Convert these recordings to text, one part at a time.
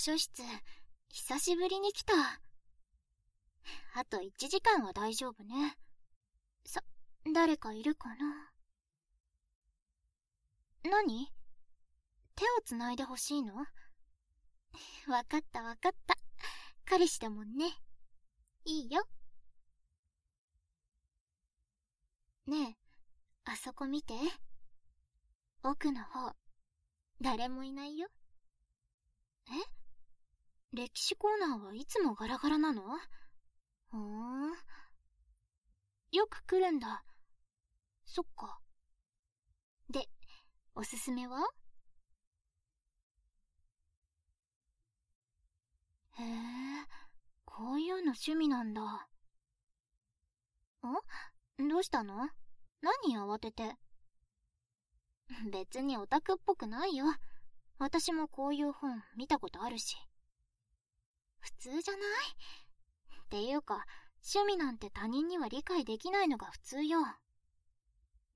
書室、久しぶりに来た。あと1時間は大丈夫ね。さ、誰かいるかな？何？手をつないでほしいの？わかったわかった。彼氏だもんね。いいよ。ねえ、あそこ見て。奥の方、誰もいないよ。え？歴史コーナーはいつもガラガラなの？ふーん。よく来るんだ。そっか。で、おすすめは？へえ、こういうの趣味なんだ。んどうしたの？何慌てて？別にオタクっぽくないよ。私もこういう本見たことあるし。普通じゃない？っていうか、趣味なんて他人には理解できないのが普通よ。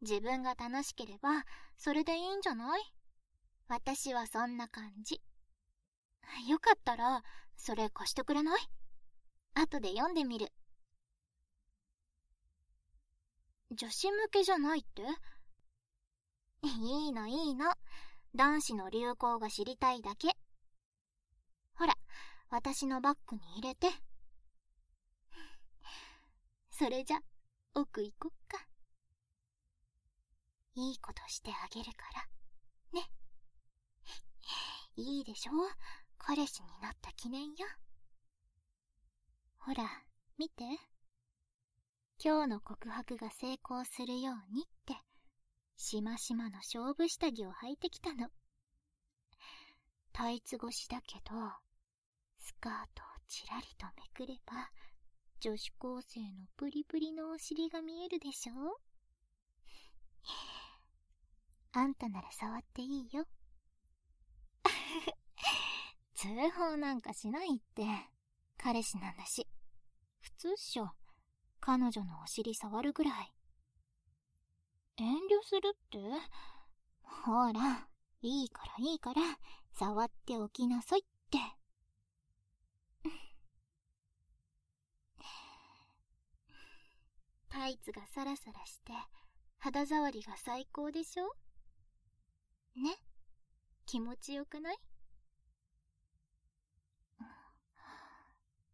自分が楽しければ、それでいいんじゃない？私はそんな感じ。よかったら、それ貸してくれない？後で読んでみる。女子向けじゃないって？いいのいいの。男子の流行が知りたいだけ。ほら、私のバッグに入れて。それじゃ、奥行こっか。いいことしてあげるから、ね。いいでしょ？彼氏になった記念よ。ほら、見て。今日の告白が成功するようにって、しましまの勝負下着を履いてきたの。タイツ越しだけど、スカートをちらりとめくれば、女子高生のプリプリのお尻が見えるでしょ？あんたなら触っていいよ。通報なんかしないって。彼氏なんだし。普通っしょ。彼女のお尻触るぐらい。遠慮するって？ほら、いいからいいから、触っておきなさいって。タイツがサラサラして、肌触りが最高でしょ？ね？気持ちよくない？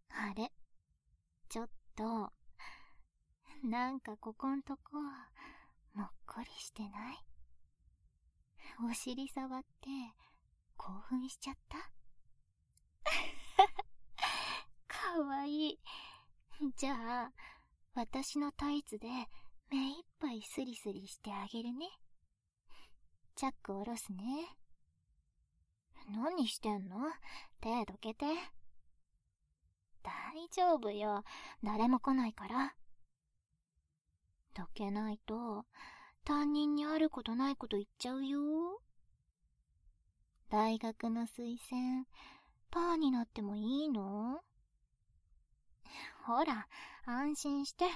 あれ？ちょっと、なんかここんとこ、もっこりしてない？お尻触って、興奮しちゃった？かわいい。じゃあ、私のタイツで目いっぱいスリスリしてあげるね。チャック下ろすね。何してんの？手どけて。大丈夫よ。誰も来ないから。どけないと、担任にあることないこと言っちゃうよ。大学の推薦、パーになってもいいの？ほら、安心して。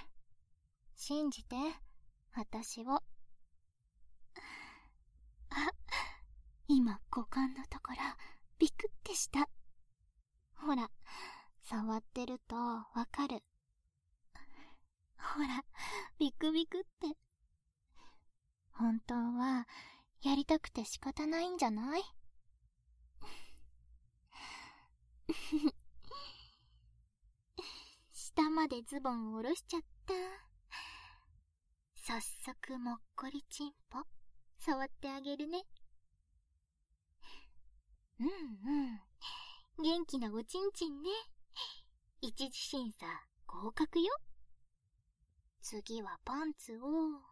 信じて、私を。あ、今、股間のところ、ビクってした。ほら、触ってるとわかる。ほら、ビクビクって。本当は、やりたくて仕方ないんじゃない？下までズボン下ろしちゃった。早速もっこりちんぽ、触ってあげるね。うんうん。元気なおちんちんね。一次審査合格よ。次はパンツを、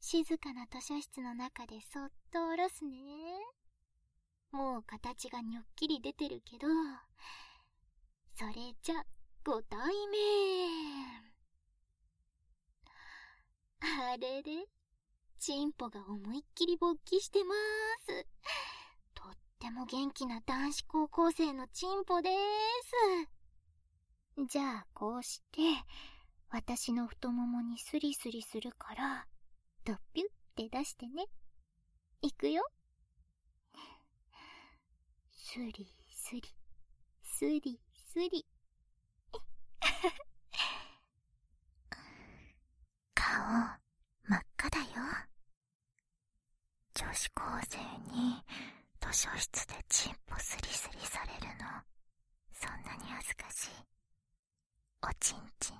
静かな図書室の中でそっと下ろすね。もう形がにょっきり出てるけど、それじゃ、ご対面。あれれ、チンポが思いっきり勃起してまーす。とっても元気な男子高校生のチンポでーす。じゃあ、こうして、私の太ももにスリスリするから、ドッピュって出してね。いくよ。スリスリ、スリスリ。顔、真っ赤だよ。女子高生に図書室でチンポスリスリされるの、そんなに恥ずかしい。おちんちん、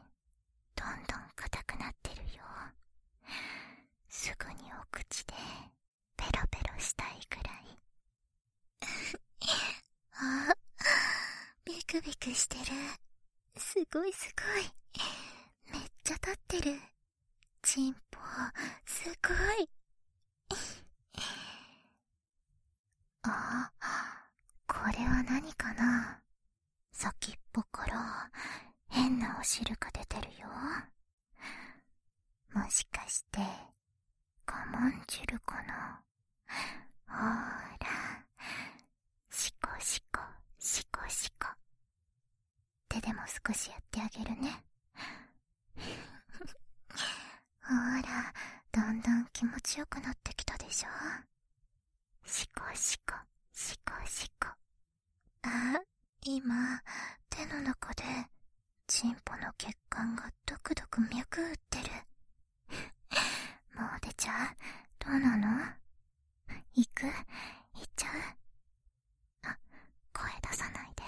どんどん硬くなってるよ。すぐにお口で、ペロペロしたいくらい。あ、ビクビクしてる。すごいすごい。めっちゃ立ってる。チンポ、すごい。あ、これは何かな？先っぽから変なお汁が出てるよ。もしかして、我慢汁かな？ほーら、シコシコ、シコシコ。手でも少しやってあげるね。ほーら、だんだん気持ちよくなってきたでしょシコシコ、シコシコ。あ、今、手の中で、チンポの血管がドクドク脈打ってる。もう出ちゃう？どうなの？行く？行っちゃう？あ、声出さないで。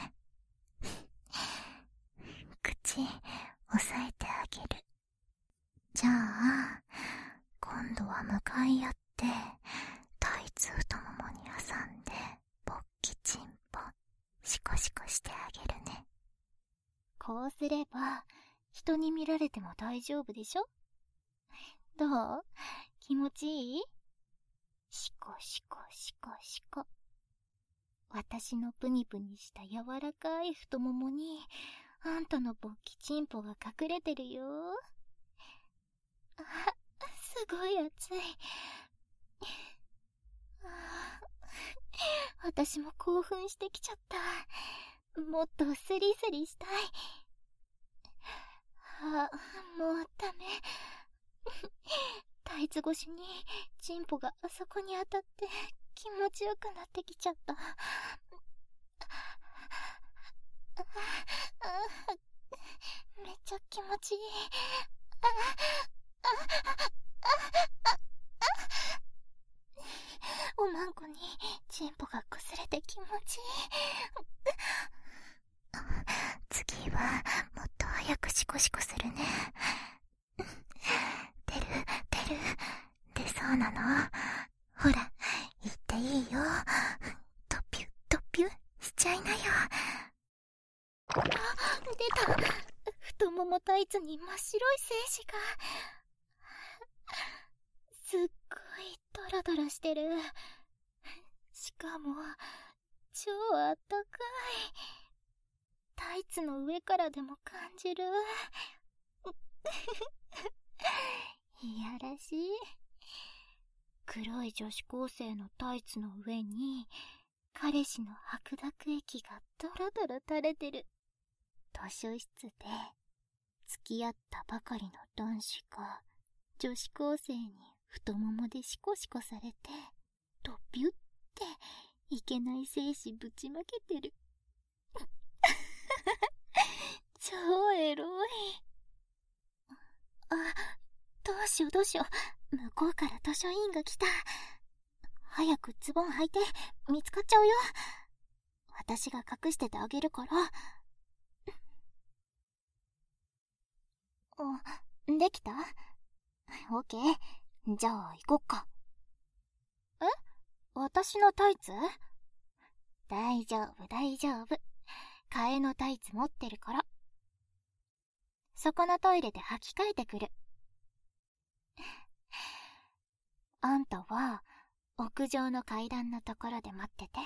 口、押さえてあげる。じゃあ、今度は向かい合って、タイツ太ももに挟んで、勃起チンポ、シコシコしてあげるね。こうすれば、人に見られても大丈夫でしょ？どう？気持ちいい？シコシコシコシコ。私のプニプニした柔らかい太ももに、あんたの勃起チンポが隠れてるよ。あ、すごい熱い。あ私も興奮してきちゃった。もっとスリスリしたい。あ、もうダメ。タイツ越しにチンポがあそこに当たって気持ちよくなってきちゃった。めっちゃ気持ちいい。おまんこにチンポが擦れて気持ちいい。次はもっと早くシコシコするね。出る、出る、出そうなのほら、言っていいよ。トピュ、トピュ、しちゃいなよ。あ、出た。太ももタイツに真っ白い精子が。すっごいドラドラしてる。しかも、超あったかい。タイツの上からでも感じる。いやらしい。黒い女子高生のタイツの上に、彼氏の白濁液がドロドロ垂れてる。図書室で、付き合ったばかりの男子が、女子高生に太ももでシコシコされて、ドビュっていけない精子ぶちまけてる。超エロい。あ、どうしようどうしよう。向こうから図書委員が来た。早くズボン履いて、見つかっちゃうよ。私が隠しててあげるから。お、できた？オッケー。じゃあ行こっか。え？私のタイツ？大丈夫、大丈夫。替えのタイツ持ってるから。そこのトイレで履き替えてくる。あんたは、屋上の階段のところで待ってて。